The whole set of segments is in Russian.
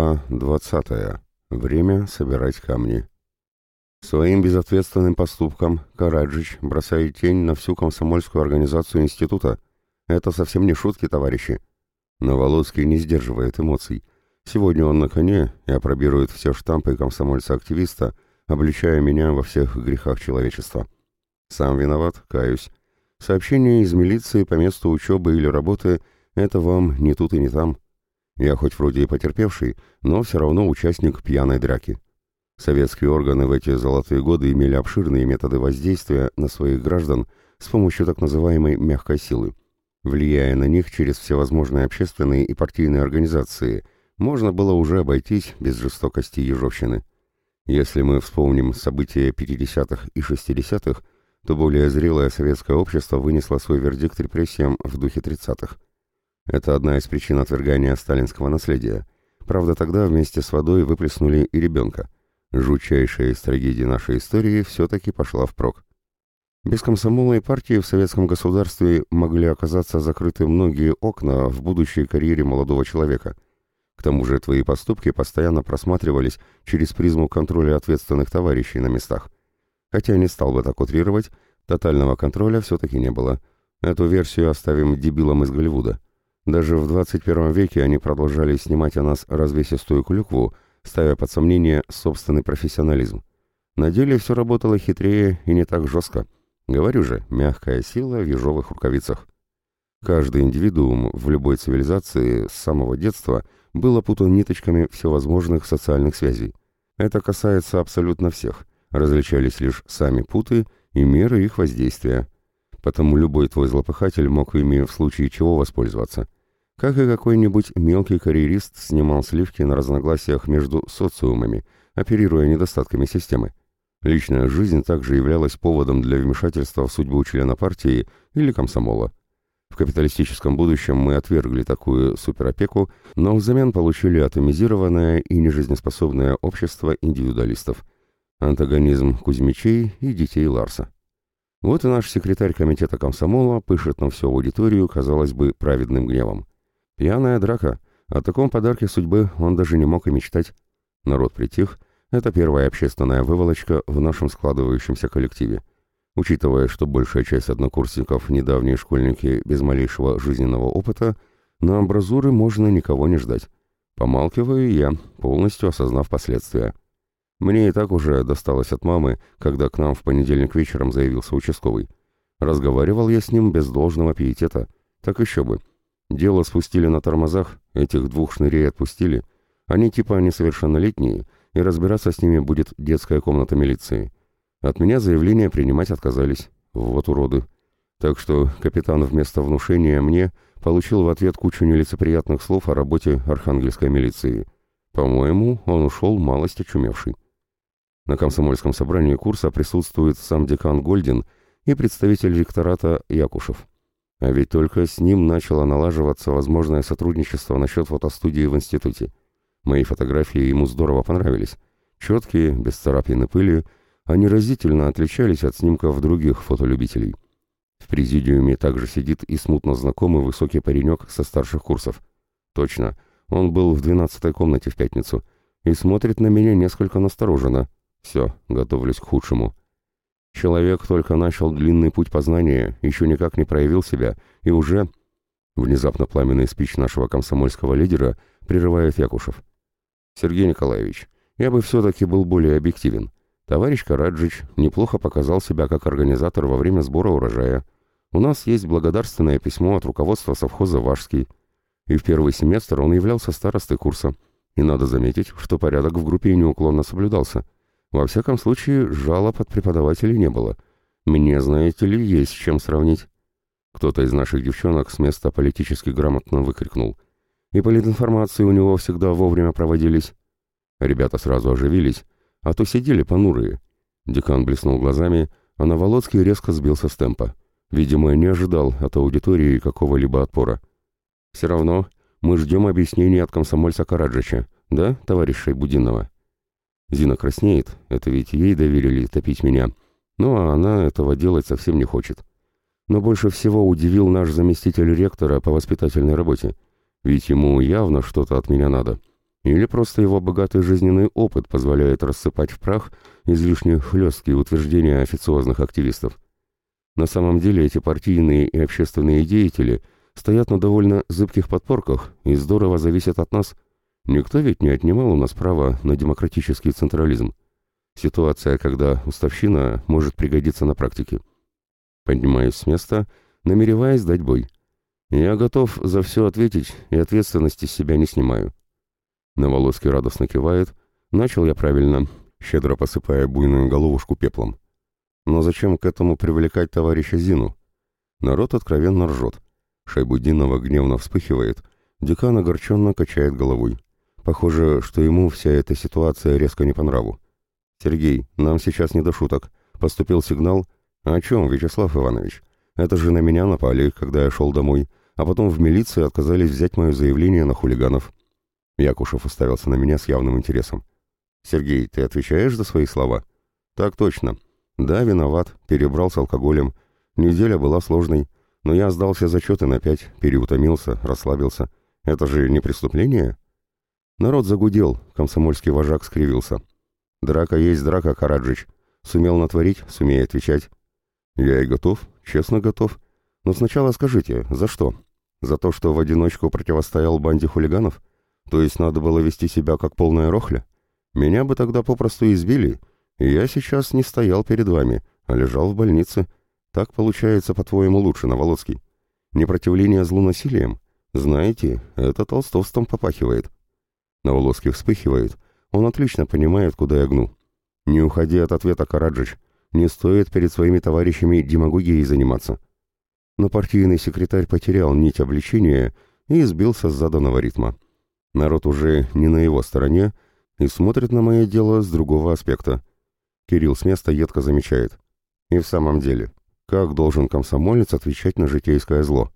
Глава 20. Время собирать камни. Своим безответственным поступком Караджич бросает тень на всю комсомольскую организацию института. Это совсем не шутки, товарищи. Но Володский не сдерживает эмоций. Сегодня он на коне и опробирует все штампы комсомольца-активиста, обличая меня во всех грехах человечества. Сам виноват, каюсь. Сообщение из милиции по месту учебы или работы — это вам не тут и не там. Я хоть вроде и потерпевший, но все равно участник пьяной драки. Советские органы в эти золотые годы имели обширные методы воздействия на своих граждан с помощью так называемой «мягкой силы». Влияя на них через всевозможные общественные и партийные организации, можно было уже обойтись без жестокости ежовщины. Если мы вспомним события 50-х и 60-х, то более зрелое советское общество вынесло свой вердикт репрессиям в духе 30-х. Это одна из причин отвергания сталинского наследия. Правда, тогда вместе с водой выплеснули и ребенка. Жутчайшая из трагедий нашей истории все-таки пошла впрок. Без комсомола и партии в советском государстве могли оказаться закрыты многие окна в будущей карьере молодого человека. К тому же твои поступки постоянно просматривались через призму контроля ответственных товарищей на местах. Хотя не стал бы так утрировать, тотального контроля все-таки не было. Эту версию оставим дебилам из Голливуда. Даже в 21 веке они продолжали снимать о нас развесистую клюкву, ставя под сомнение собственный профессионализм. На деле все работало хитрее и не так жестко. Говорю же, мягкая сила в ежовых рукавицах. Каждый индивидуум в любой цивилизации с самого детства был опутан ниточками всевозможных социальных связей. Это касается абсолютно всех. Различались лишь сами путы и меры их воздействия потому любой твой злопыхатель мог ими в случае чего воспользоваться. Как и какой-нибудь мелкий карьерист снимал сливки на разногласиях между социумами, оперируя недостатками системы. Личная жизнь также являлась поводом для вмешательства в судьбу члена партии или комсомола. В капиталистическом будущем мы отвергли такую суперопеку, но взамен получили атомизированное и нежизнеспособное общество индивидуалистов, антагонизм Кузьмичей и детей Ларса. Вот и наш секретарь комитета комсомола пышет на всю аудиторию, казалось бы, праведным гневом. Пьяная драка. О таком подарке судьбы он даже не мог и мечтать. Народ притих. Это первая общественная выволочка в нашем складывающемся коллективе. Учитывая, что большая часть однокурсников – недавние школьники без малейшего жизненного опыта, на амбразуры можно никого не ждать. Помалкиваю я, полностью осознав последствия. Мне и так уже досталось от мамы, когда к нам в понедельник вечером заявился участковый. Разговаривал я с ним без должного пиетета. Так еще бы. Дело спустили на тормозах, этих двух шнырей отпустили. Они типа несовершеннолетние, и разбираться с ними будет детская комната милиции. От меня заявление принимать отказались. Вот уроды. Так что капитан вместо внушения мне получил в ответ кучу нелицеприятных слов о работе архангельской милиции. По-моему, он ушел малость очумевший. На комсомольском собрании курса присутствует сам декан Гольдин и представитель ректората Якушев. А ведь только с ним начало налаживаться возможное сотрудничество насчет фотостудии в институте. Мои фотографии ему здорово понравились. Четкие, без царапин и пыли, они разительно отличались от снимков других фотолюбителей. В президиуме также сидит и смутно знакомый высокий паренек со старших курсов. Точно, он был в двенадцатой комнате в пятницу и смотрит на меня несколько настороженно. Все, готовлюсь к худшему. Человек только начал длинный путь познания, еще никак не проявил себя, и уже... Внезапно пламенный спич нашего комсомольского лидера прерывает Якушев. «Сергей Николаевич, я бы все-таки был более объективен. Товарищ Караджич неплохо показал себя как организатор во время сбора урожая. У нас есть благодарственное письмо от руководства совхоза «Важский». И в первый семестр он являлся старостой курса. И надо заметить, что порядок в группе неуклонно соблюдался. Во всяком случае, жалоб от преподавателей не было. Мне, знаете ли, есть с чем сравнить. Кто-то из наших девчонок с места политически грамотно выкрикнул. И политинформации у него всегда вовремя проводились. Ребята сразу оживились, а то сидели понурые. Декан блеснул глазами, а Наволоцкий резко сбился с темпа. Видимо, не ожидал от аудитории какого-либо отпора. «Все равно мы ждем объяснений от комсомольца Караджича, да, товарищ Шайбудинова?» Зина краснеет, это ведь ей доверили топить меня. Ну а она этого делать совсем не хочет. Но больше всего удивил наш заместитель ректора по воспитательной работе. Ведь ему явно что-то от меня надо. Или просто его богатый жизненный опыт позволяет рассыпать в прах излишне хлесткие утверждения официозных активистов. На самом деле эти партийные и общественные деятели стоят на довольно зыбких подпорках и здорово зависят от нас. Никто ведь не отнимал у нас права на демократический централизм. Ситуация, когда уставщина может пригодиться на практике. Поднимаюсь с места, намереваясь дать бой. Я готов за все ответить и ответственности с себя не снимаю. Наволоцкий радостно кивает. Начал я правильно, щедро посыпая буйную головушку пеплом. Но зачем к этому привлекать товарища Зину? Народ откровенно ржет. Шайбудинова гневно вспыхивает, декан огорченно качает головой. Похоже, что ему вся эта ситуация резко не по нраву. «Сергей, нам сейчас не до шуток. Поступил сигнал. О чем, Вячеслав Иванович? Это же на меня напали, когда я шел домой, а потом в милиции отказались взять мое заявление на хулиганов». Якушев уставился на меня с явным интересом. «Сергей, ты отвечаешь за свои слова?» «Так точно. Да, виноват, перебрал с алкоголем. Неделя была сложной, но я сдался зачеты на пять, переутомился, расслабился. Это же не преступление?» Народ загудел, комсомольский вожак скривился. Драка есть драка, Караджич. Сумел натворить, сумей отвечать. Я и готов, честно готов. Но сначала скажите, за что? За то, что в одиночку противостоял банде хулиганов? То есть надо было вести себя как полная рохля? Меня бы тогда попросту избили, и я сейчас не стоял перед вами, а лежал в больнице. Так получается, по-твоему, лучше, Наволоцкий. Непротивление злу насилием? Знаете, это толстовством попахивает. Наволоцкий вспыхивает, он отлично понимает, куда я гну. Не уходи от ответа, Караджич. Не стоит перед своими товарищами демагогией заниматься. Но партийный секретарь потерял нить обличения и сбился с заданного ритма. Народ уже не на его стороне и смотрит на мое дело с другого аспекта. Кирилл с места едко замечает. И в самом деле, как должен комсомолец отвечать на житейское зло?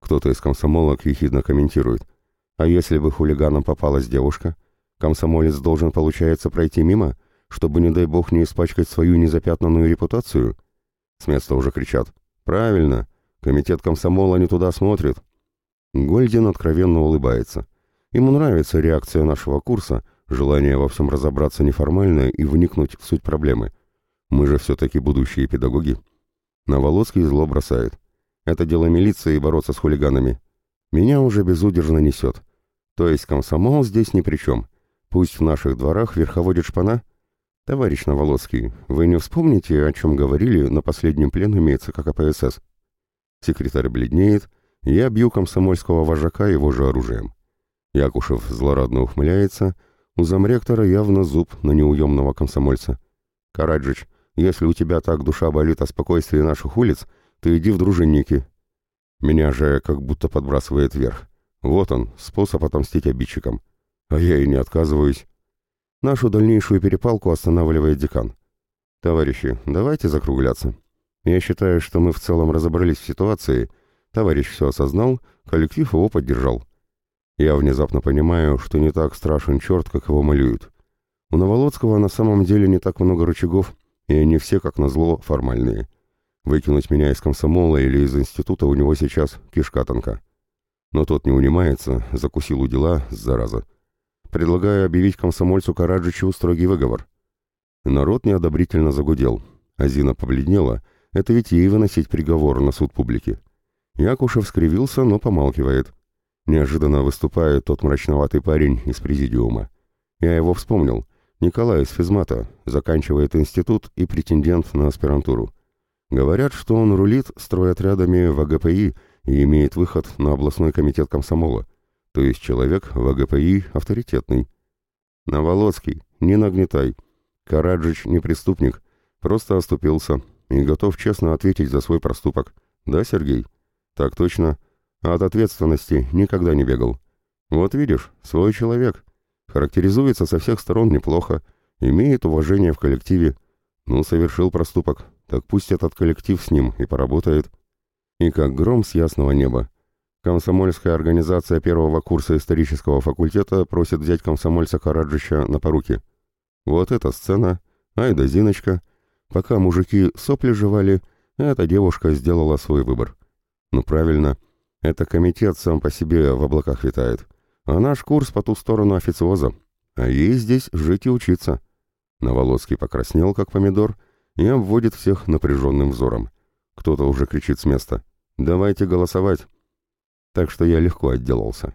Кто-то из комсомолок ехидно комментирует. А если бы хулиганом попалась девушка? Комсомолец должен, получается, пройти мимо, чтобы, не дай бог, не испачкать свою незапятнанную репутацию? С места уже кричат. Правильно, комитет комсомола не туда смотрит. Гольдин откровенно улыбается. Ему нравится реакция нашего курса, желание во всем разобраться неформально и вникнуть в суть проблемы. Мы же все-таки будущие педагоги. Наволоцкий зло бросает. Это дело милиции бороться с хулиганами. Меня уже безудержно несет. То есть комсомол здесь ни при чем. Пусть в наших дворах верховодит шпана? Товарищ Наволоцкий, вы не вспомните, о чем говорили на последнем пленуме ЦК КПСС? Секретарь бледнеет, я бью комсомольского вожака его же оружием. Якушев злорадно ухмыляется, у замректора явно зуб на неуемного комсомольца. «Караджич, если у тебя так душа болит о спокойствии наших улиц, ты иди в дружинники». Меня же как будто подбрасывает вверх. Вот он, способ отомстить обидчикам. А я и не отказываюсь. Нашу дальнейшую перепалку останавливает декан. Товарищи, давайте закругляться. Я считаю, что мы в целом разобрались в ситуации. Товарищ все осознал, коллектив его поддержал. Я внезапно понимаю, что не так страшен черт, как его малюют. У Новолоцкого на самом деле не так много рычагов, и они все, как назло, формальные. Выкинуть меня из комсомола или из института у него сейчас кишка тонка. Но тот не унимается, закусил у дела, зараза. Предлагаю объявить комсомольцу Караджичу строгий выговор. Народ неодобрительно загудел. Азина побледнела. Это ведь ей выносить приговор на суд публики. Якушев скривился, но помалкивает. Неожиданно выступает тот мрачноватый парень из президиума. Я его вспомнил. Николай из физмата, заканчивает институт и претендент на аспирантуру. Говорят, что он рулит стройотрядами в АГПИ и имеет выход на областной комитет комсомола. То есть человек в АГПИ авторитетный. Наволоцкий, не нагнетай. Караджич не преступник, просто оступился и готов честно ответить за свой проступок. Да, Сергей? Так точно. А от ответственности никогда не бегал. Вот видишь, свой человек. Характеризуется со всех сторон неплохо, имеет уважение в коллективе. Ну, совершил проступок, так пусть этот коллектив с ним и поработает. И как гром с ясного неба. Комсомольская организация первого курса исторического факультета просит взять комсомольца Караджича на поруки. Вот эта сцена, ай да Зиночка. Пока мужики сопли жевали, эта девушка сделала свой выбор. Ну правильно, это комитет сам по себе в облаках витает. А наш курс по ту сторону официоза. А ей здесь жить и учиться. Наволоцкий покраснел, как помидор, и обводит всех напряженным взором. Кто-то уже кричит с места. «Давайте голосовать!» Так что я легко отделался.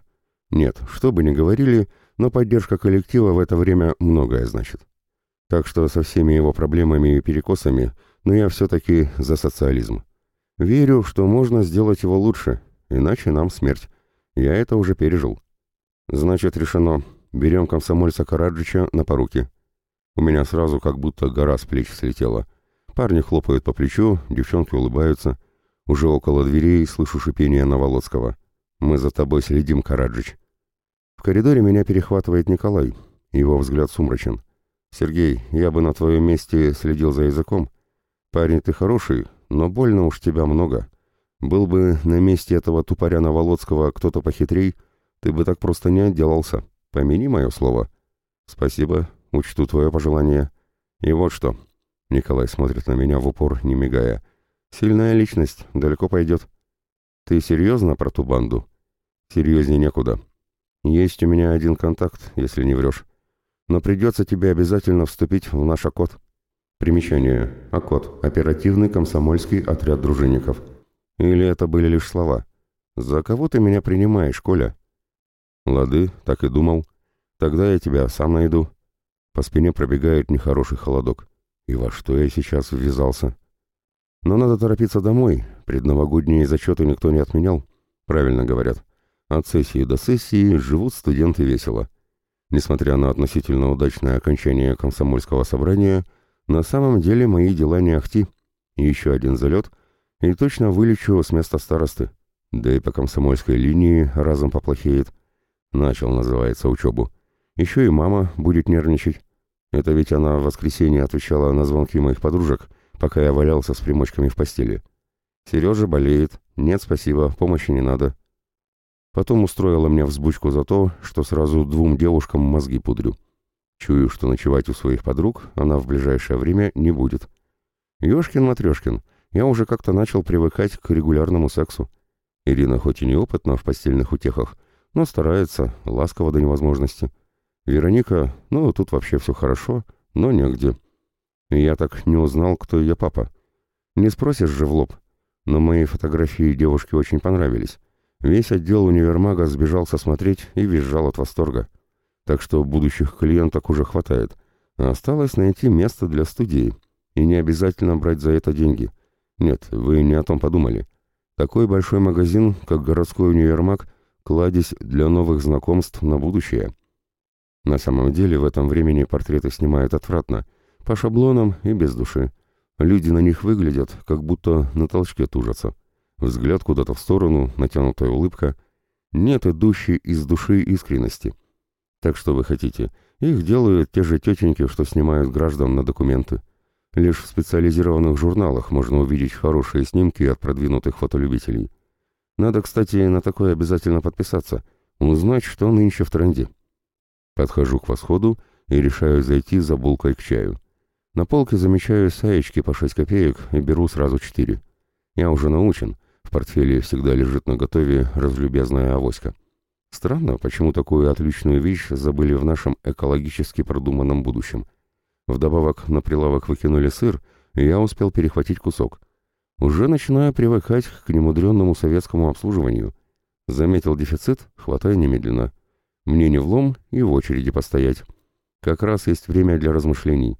Нет, что бы ни говорили, но поддержка коллектива в это время многое значит. Так что со всеми его проблемами и перекосами, но я все-таки за социализм. Верю, что можно сделать его лучше, иначе нам смерть. Я это уже пережил. Значит, решено. Берем комсомольца Караджича на поруки. У меня сразу как будто гора с плеч слетела. Парни хлопают по плечу, девчонки улыбаются. Уже около дверей слышу шипение Новолоцкого. «Мы за тобой следим, Караджич». В коридоре меня перехватывает Николай. Его взгляд сумрачен. «Сергей, я бы на твоем месте следил за языком. Парень ты хороший, но больно уж тебя много. Был бы на месте этого тупоря Новолоцкого кто-то похитрей, ты бы так просто не отделался. Помяни мое слово». «Спасибо, учту твое пожелание. И вот что». Николай смотрит на меня в упор, не мигая. «Сильная личность, далеко пойдет». «Ты серьезно про ту банду?» «Серьезнее некуда. Есть у меня один контакт, если не врешь. Но придется тебе обязательно вступить в наш ОКОД». Примечание. ОКОД. Оперативный комсомольский отряд дружинников. Или это были лишь слова? «За кого ты меня принимаешь, Коля?» «Лады, так и думал. Тогда я тебя сам найду». По спине пробегает нехороший холодок. И во что я сейчас ввязался? Но надо торопиться домой. Предновогодние зачеты никто не отменял. Правильно говорят. От сессии до сессии живут студенты весело. Несмотря на относительно удачное окончание комсомольского собрания, на самом деле мои дела не ахти. Еще один залет, и точно вылечу с места старосты. Да и по комсомольской линии разом поплохеет. Начал, называется, учебу. Еще и мама будет нервничать. Это ведь она в воскресенье отвечала на звонки моих подружек, пока я валялся с примочками в постели. Сережа болеет. Нет, спасибо, помощи не надо. Потом устроила мне взбучку за то, что сразу двум девушкам мозги пудрю. Чую, что ночевать у своих подруг она в ближайшее время не будет. Ёшкин-матрёшкин, я уже как-то начал привыкать к регулярному сексу. Ирина хоть и неопытна в постельных утехах, но старается, ласково до невозможности. Вероника, ну, тут вообще все хорошо, но негде. Я так не узнал, кто ее папа. Не спросишь же в лоб. Но мои фотографии девушке очень понравились. Весь отдел универмага сбежался смотреть и визжал от восторга. Так что будущих клиенток уже хватает. А осталось найти место для студии. И не обязательно брать за это деньги. Нет, вы не о том подумали. Такой большой магазин, как городской универмаг, кладезь для новых знакомств на будущее. На самом деле в этом времени портреты снимают отвратно, по шаблонам и без души. Люди на них выглядят, как будто на толчке тужатся. Взгляд куда-то в сторону, натянутая улыбка. Нет идущей из души искренности. Так что вы хотите? Их делают те же тетеньки, что снимают граждан на документы. Лишь в специализированных журналах можно увидеть хорошие снимки от продвинутых фотолюбителей. Надо, кстати, на такое обязательно подписаться, узнать, что нынче в тренде. Подхожу к восходу и решаю зайти за булкой к чаю. На полке замечаю саечки по 6 копеек и беру сразу 4. Я уже научен, в портфеле всегда лежит на готове разлюбезная авоська. Странно, почему такую отличную вещь забыли в нашем экологически продуманном будущем. Вдобавок на прилавок выкинули сыр, и я успел перехватить кусок. Уже начинаю привыкать к немудренному советскому обслуживанию. Заметил дефицит, хватай немедленно. Мне не влом и в очереди постоять. Как раз есть время для размышлений.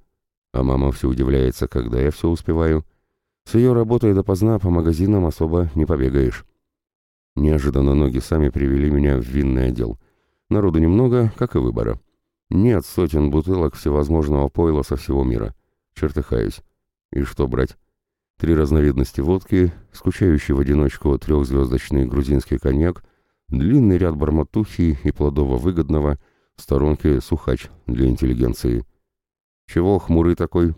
А мама все удивляется, когда я все успеваю. С ее работой допоздна по магазинам особо не побегаешь. Неожиданно ноги сами привели меня в винный отдел. Народу немного, как и выбора. Нет сотен бутылок всевозможного пойла со всего мира. Чертыхаюсь. И что брать? Три разновидности водки, скучающий в одиночку трехзвездочный грузинский коньяк, длинный ряд барматухи и плодово-выгодного, в сторонке сухач для интеллигенции. Чего хмурый такой?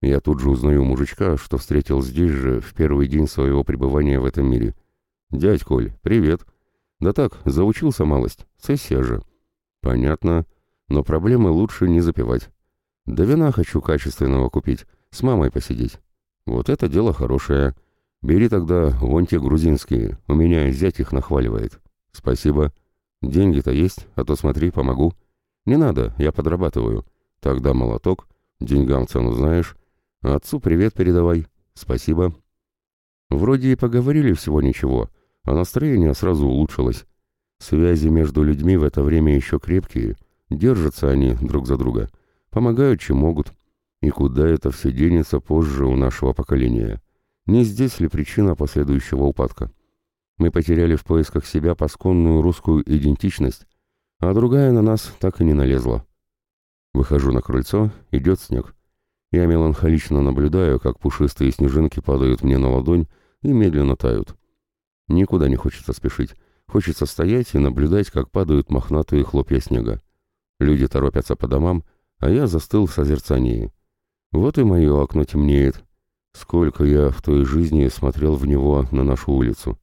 Я тут же узнаю мужичка, что встретил здесь же в первый день своего пребывания в этом мире. «Дядь Коль, привет!» «Да так, заучился малость, сессия же». «Понятно, но проблемы лучше не запивать. Да вина хочу качественного купить, с мамой посидеть. Вот это дело хорошее. Бери тогда вон те грузинские, у меня зять их нахваливает». «Спасибо. Деньги-то есть, а то смотри, помогу. Не надо, я подрабатываю. Тогда молоток, деньгам цену знаешь. Отцу привет передавай. Спасибо. Вроде и поговорили всего ничего, а настроение сразу улучшилось. Связи между людьми в это время еще крепкие, держатся они друг за друга, помогают, чем могут. И куда это все денется позже у нашего поколения? Не здесь ли причина последующего упадка? Мы потеряли в поисках себя пасконную русскую идентичность, а другая на нас так и не налезла. Выхожу на крыльцо, идет снег. Я меланхолично наблюдаю, как пушистые снежинки падают мне на ладонь и медленно тают. Никуда не хочется спешить. Хочется стоять и наблюдать, как падают мохнатые хлопья снега. Люди торопятся по домам, а я застыл в созерцании. Вот и мое окно темнеет. Сколько я в той жизни смотрел в него на нашу улицу.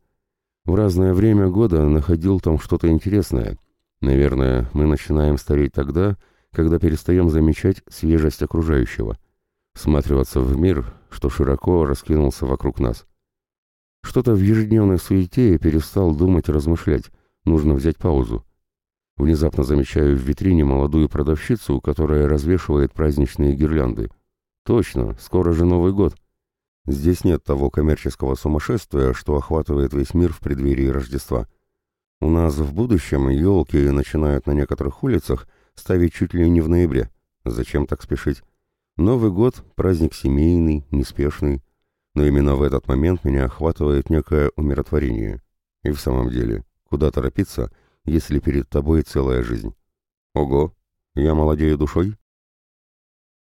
В разное время года находил там что-то интересное. Наверное, мы начинаем стареть тогда, когда перестаем замечать свежесть окружающего. Всматриваться в мир, что широко раскинулся вокруг нас. Что-то в ежедневной суете перестал думать и размышлять. Нужно взять паузу. Внезапно замечаю в витрине молодую продавщицу, которая развешивает праздничные гирлянды. Точно, скоро же Новый год. Здесь нет того коммерческого сумасшествия, что охватывает весь мир в преддверии Рождества. У нас в будущем елки начинают на некоторых улицах ставить чуть ли не в ноябре. Зачем так спешить? Новый год — праздник семейный, неспешный. Но именно в этот момент меня охватывает некое умиротворение. И в самом деле, куда торопиться, если перед тобой целая жизнь? Ого, я молодею душой?